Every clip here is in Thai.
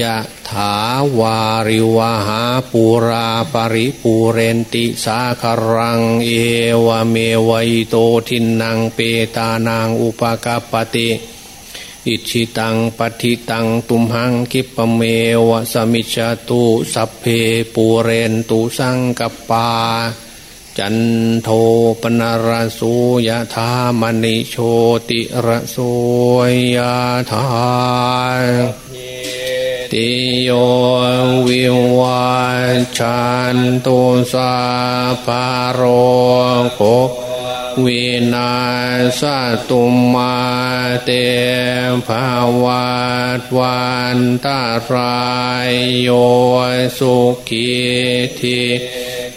ยะถาวาริวหาปูราปริปูเรนติสาครัง เอวเมวัยโตทินังเปตานางอุปกาปติอิชิตังปฏิตังตุมหังคิปเมวะสมิจตุสัพเพปูเรนตุสังกปา จันโทปนารสุยะธามณิโชติระโสยธา ติโยวิวาชันตุสาปาโรโควินาสตุมาเตภาวาตวันตารายโยสุขีที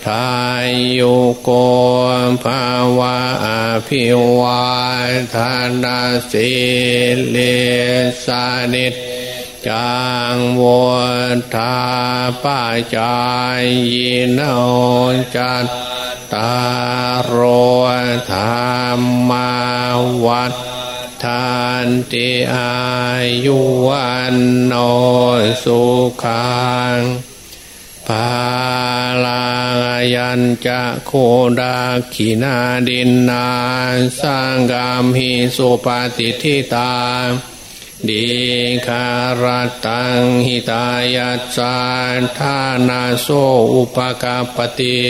ทายโยโกภาวะอภิวาทานาสิเลสานิ จังวทาป้าจายยินโอจัตตารโรธรรมาวัฏทานติอายุวันโนสุขังภาลายัญจะโคดาขินาดินนาสร้างกามหิสุปฏิทิตา ดีคารตังหิตายัสสาธานาโซอุปกาปติ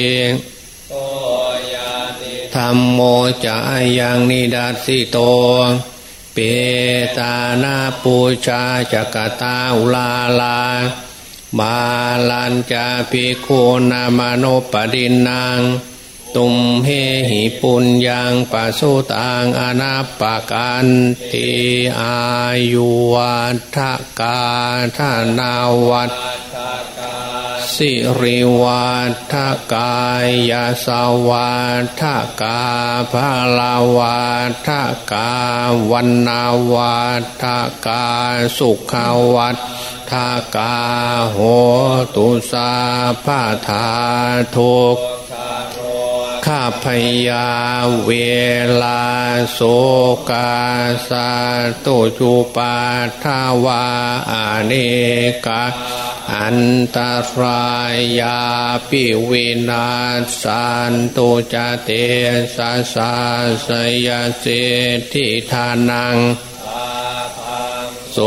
ธรรมโมจะยังนิดัสสิโต เปตานาปูชาจักตาอุลาลาบาลันจาปิโคนามโนปดินนาง ตุมเฮหิปุญญังปัสุตังอนาปกันติอายุวัฏกาธนาวัฏสิริวัฏกายาสวัฏกาภาลาวัฏกาวันนาวัฏกาสุขวัฏทากาโหตุสาพาธาทุก ข้าพยาเวลาโสกาสาตุจุปาทาวาอาเนกาอันตรายาปิวินาสันตุจเตสาสาสยเสทิทานังโส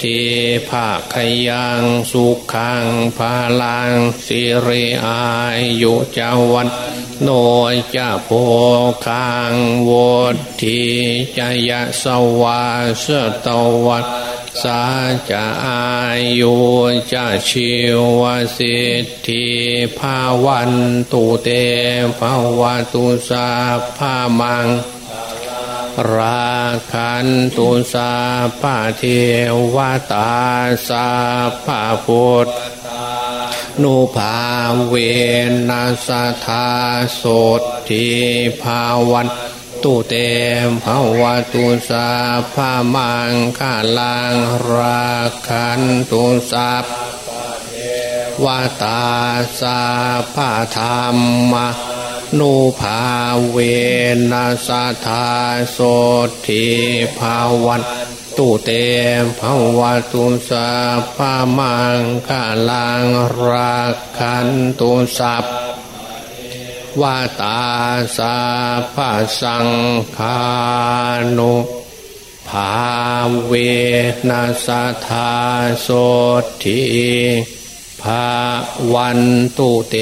ทิภาคยังสุขังภาลังสิริอายุจาวัน โนจะโพคังวทีจยะสวาสตวัตสาจะอายุจะชิวสิทธิภาวันตุเตภาวตุสาภามังราคันตุสาภาเทวตาสาภาพุทธ นุภาเวนัสธาโสทีภาวันตุเตมภาวตุสาภามังคาลังราคันตุสาภวาตาสาภาธรรมนุภาเวนัสธาโสทีภาวันต เตมภาวตุสาภามังคาลังราคันตุสัพวาตาสาภาสังคานุภาเวนัสธาโสทีภาวันตุเต